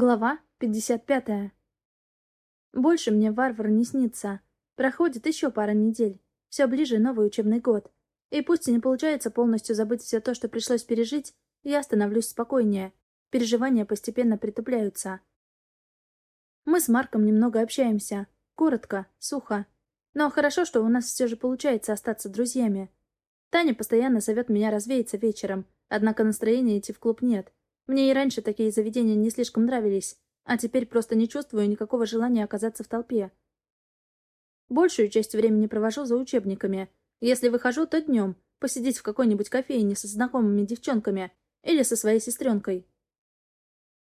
Глава 55. Больше мне варвар не снится. Проходит еще пара недель. Все ближе новый учебный год. И пусть и не получается полностью забыть все то, что пришлось пережить, я становлюсь спокойнее. Переживания постепенно притупляются. Мы с Марком немного общаемся. Коротко, сухо. Но хорошо, что у нас все же получается остаться друзьями. Таня постоянно зовет меня развеяться вечером, однако настроения идти в клуб нет. Мне и раньше такие заведения не слишком нравились, а теперь просто не чувствую никакого желания оказаться в толпе. Большую часть времени провожу за учебниками. Если выхожу, то днем, посидеть в какой-нибудь кофейне со знакомыми девчонками или со своей сестренкой.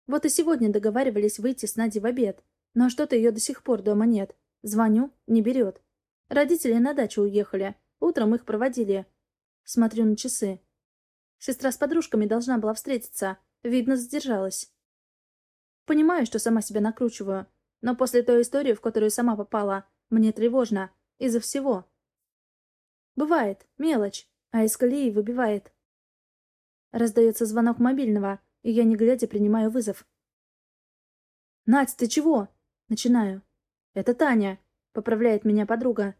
Вот и сегодня договаривались выйти с Надей в обед, но что-то ее до сих пор дома нет. Звоню, не берет. Родители на дачу уехали, утром их проводили. Смотрю на часы. Сестра с подружками должна была встретиться, Видно, задержалась. Понимаю, что сама себя накручиваю, но после той истории, в которую сама попала, мне тревожно. Из-за всего. Бывает, мелочь, а из колеи выбивает. Раздается звонок мобильного, и я, не глядя, принимаю вызов. «Надь, ты чего?» Начинаю. «Это Таня», — поправляет меня подруга.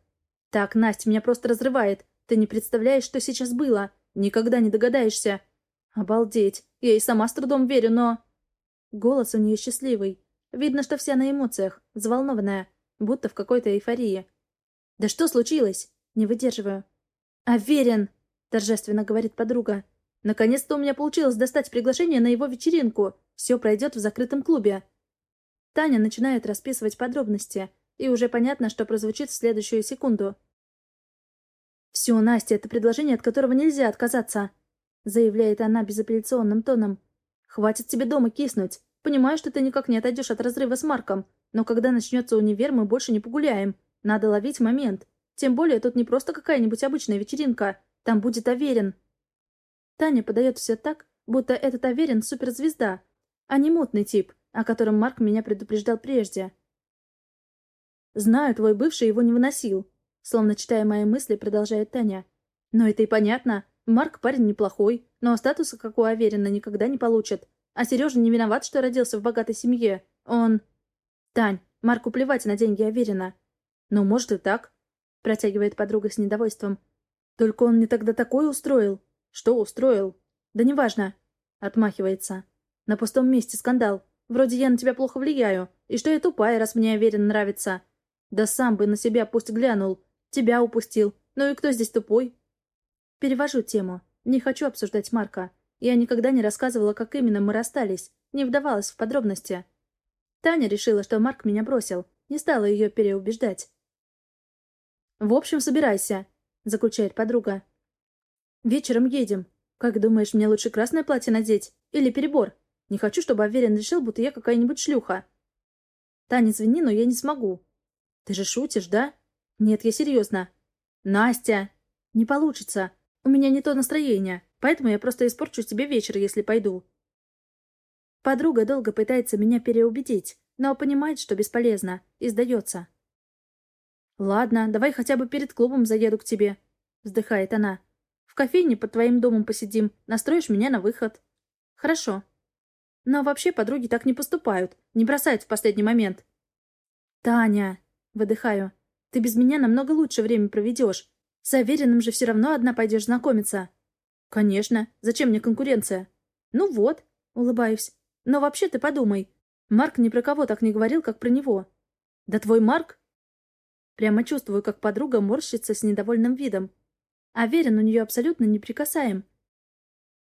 «Так, Настя, меня просто разрывает. Ты не представляешь, что сейчас было. Никогда не догадаешься. Обалдеть. Я и сама с трудом верю, но... Голос у нее счастливый. Видно, что вся на эмоциях, взволнованная, будто в какой-то эйфории. «Да что случилось?» Не выдерживаю. «Аверин!» — торжественно говорит подруга. «Наконец-то у меня получилось достать приглашение на его вечеринку. Все пройдет в закрытом клубе». Таня начинает расписывать подробности, и уже понятно, что прозвучит в следующую секунду. «Все, Настя, это предложение, от которого нельзя отказаться заявляет она безапелляционным тоном. «Хватит тебе дома киснуть. Понимаю, что ты никак не отойдешь от разрыва с Марком, но когда начнется универ, мы больше не погуляем. Надо ловить момент. Тем более тут не просто какая-нибудь обычная вечеринка. Там будет Аверин». Таня подает все так, будто этот Аверин — суперзвезда, а не мутный тип, о котором Марк меня предупреждал прежде. «Знаю, твой бывший его не выносил», — словно читая мои мысли, продолжает Таня. «Но это и понятно. Марк парень неплохой, но статуса, как у Аверина, никогда не получит. А Сережа не виноват, что родился в богатой семье. Он... Тань, Марку плевать на деньги Аверина. Ну, может и так. Протягивает подруга с недовольством. Только он мне тогда такое устроил. Что устроил? Да неважно. Отмахивается. На пустом месте скандал. Вроде я на тебя плохо влияю. И что я тупая, раз мне Аверин нравится. Да сам бы на себя пусть глянул. Тебя упустил. Ну и кто здесь тупой? Перевожу тему. Не хочу обсуждать Марка. Я никогда не рассказывала, как именно мы расстались, не вдавалась в подробности. Таня решила, что Марк меня бросил, не стала ее переубеждать. «В общем, собирайся», — заключает подруга. «Вечером едем. Как думаешь, мне лучше красное платье надеть? Или перебор? Не хочу, чтобы Аверин решил, будто я какая-нибудь шлюха». «Таня, извини, но я не смогу». «Ты же шутишь, да?» «Нет, я серьезно». «Настя!» «Не получится. У меня не то настроение, поэтому я просто испорчу себе вечер, если пойду. Подруга долго пытается меня переубедить, но понимает, что бесполезно, и сдается. «Ладно, давай хотя бы перед клубом заеду к тебе», — вздыхает она. «В кофейне под твоим домом посидим, настроишь меня на выход». «Хорошо». Но вообще подруги так не поступают, не бросают в последний момент. «Таня!» — выдыхаю. «Ты без меня намного лучше время проведешь. С Авериным же все равно одна пойдешь знакомиться. Конечно. Зачем мне конкуренция? Ну вот, улыбаюсь. Но вообще ты подумай. Марк ни про кого так не говорил, как про него. Да твой Марк? Прямо чувствую, как подруга морщится с недовольным видом. Аверин у нее абсолютно неприкасаем.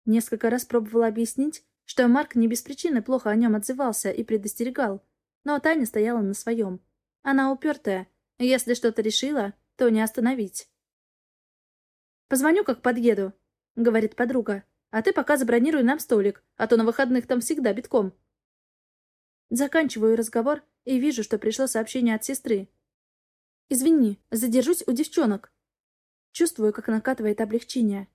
Несколько раз пробовала объяснить, что Марк не без причины плохо о нем отзывался и предостерегал. Но Таня стояла на своем. Она упертая. Если что-то решила, то не остановить. «Позвоню, как подъеду», — говорит подруга. «А ты пока забронируй нам столик, а то на выходных там всегда битком». Заканчиваю разговор и вижу, что пришло сообщение от сестры. «Извини, задержусь у девчонок». Чувствую, как накатывает облегчение.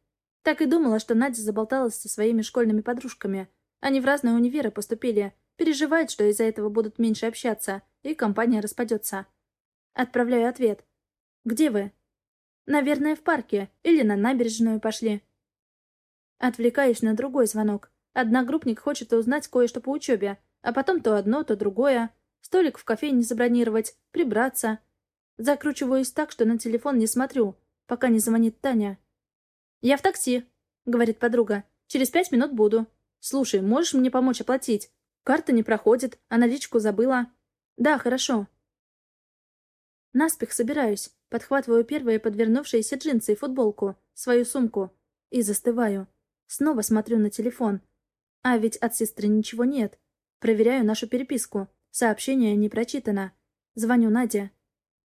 Так и думала, что Надя заболталась со своими школьными подружками. Они в разные универы поступили, переживают, что из-за этого будут меньше общаться, и компания распадется. Отправляю ответ. «Где вы?» Наверное, в парке или на набережную пошли. Отвлекаюсь на другой звонок. Одногруппник хочет узнать кое-что по учебе, А потом то одно, то другое. Столик в кофейне забронировать, прибраться. Закручиваюсь так, что на телефон не смотрю, пока не звонит Таня. «Я в такси», — говорит подруга. «Через пять минут буду. Слушай, можешь мне помочь оплатить? Карта не проходит, а наличку забыла». «Да, хорошо». Наспех собираюсь, подхватываю первые подвернувшиеся джинсы и футболку, свою сумку, и застываю. Снова смотрю на телефон. А ведь от сестры ничего нет. Проверяю нашу переписку. Сообщение не прочитано. Звоню Наде.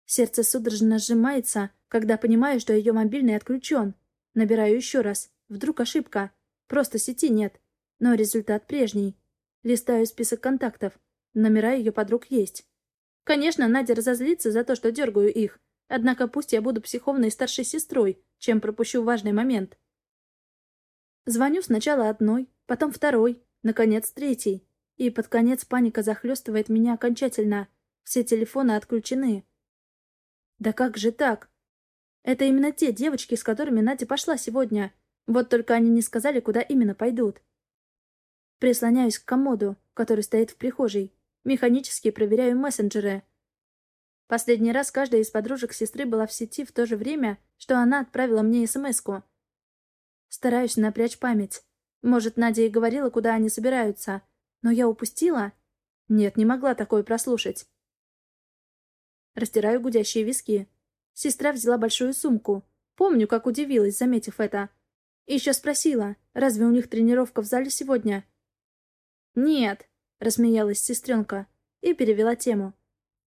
Сердце судорожно сжимается, когда понимаю, что ее мобильный отключен. Набираю еще раз. Вдруг ошибка. Просто сети нет. Но результат прежний. Листаю список контактов. Номера ее подруг есть. Конечно, Надя разозлится за то, что дергаю их. Однако пусть я буду психовной старшей сестрой, чем пропущу важный момент. Звоню сначала одной, потом второй, наконец третий. И под конец паника захлестывает меня окончательно. Все телефоны отключены. Да как же так? Это именно те девочки, с которыми Надя пошла сегодня. Вот только они не сказали, куда именно пойдут. Прислоняюсь к комоду, который стоит в прихожей. Механически проверяю мессенджеры. Последний раз каждая из подружек сестры была в сети в то же время, что она отправила мне смс-ку. Стараюсь напрячь память. Может, Надя и говорила, куда они собираются. Но я упустила? Нет, не могла такое прослушать. Растираю гудящие виски. Сестра взяла большую сумку. Помню, как удивилась, заметив это. И еще спросила, разве у них тренировка в зале сегодня? «Нет», — рассмеялась сестренка и перевела тему.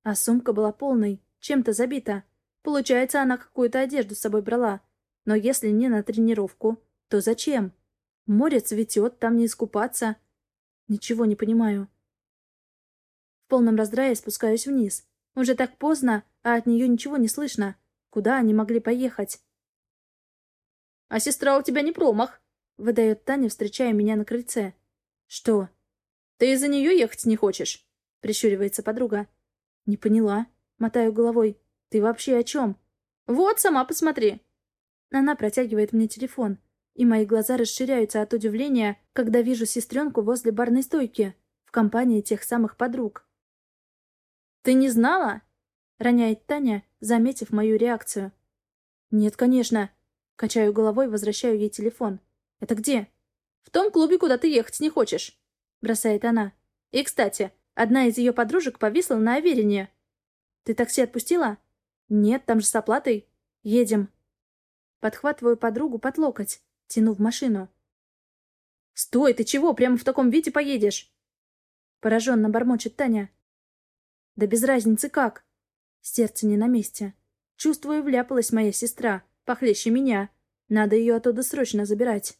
А сумка была полной, чем-то забита. Получается, она какую-то одежду с собой брала. Но если не на тренировку, то зачем? Море цветет, там не искупаться. Ничего не понимаю. В полном раздрае спускаюсь вниз. Уже так поздно, а от нее ничего не слышно. Куда они могли поехать? «А сестра у тебя не промах», — выдает Таня, встречая меня на крыльце. «Что?» «Ты из-за нее ехать не хочешь?» — прищуривается подруга. «Не поняла». Мотаю головой. «Ты вообще о чем?» «Вот, сама посмотри». Она протягивает мне телефон и мои глаза расширяются от удивления, когда вижу сестренку возле барной стойки, в компании тех самых подруг. «Ты не знала?» — роняет Таня, заметив мою реакцию. «Нет, конечно». Качаю головой, возвращаю ей телефон. «Это где?» «В том клубе, куда ты ехать не хочешь», — бросает она. «И, кстати, одна из ее подружек повисла на Аверине». «Ты такси отпустила?» «Нет, там же с оплатой. Едем». Подхватываю подругу под локоть. Тяну в машину. «Стой, ты чего? Прямо в таком виде поедешь?» Пораженно бормочет Таня. «Да без разницы как!» Сердце не на месте. Чувствую, вляпалась моя сестра, похлеще меня. Надо ее оттуда срочно забирать.